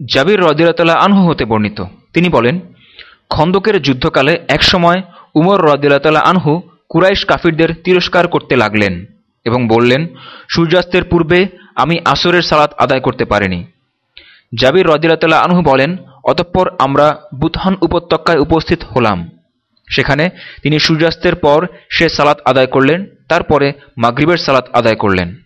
জাবির রদিল্লা আনহু হতে বর্ণিত। তিনি বলেন, খন্দকের যুদ্ধকালে একসময় উমর রদিল্লা আনহু কুরাইশ কাফিরদের তিরস্কার করতে লাগলেন এবং বললেন, সূর্যাস্তের পূর্বে আমি আসরের সালাত আদায় করতে পারিনি। জাবির রদিল্লা আনহু বলেন, অতঃপর আমরা বুতহান উপত্যকায় উপস্থিত হলাম। সেখানে তিনি সূর্যাস্তের পর সে সালাত আদায় করলেন, তারপরে মাগরিবের সালাত আদায় করলেন।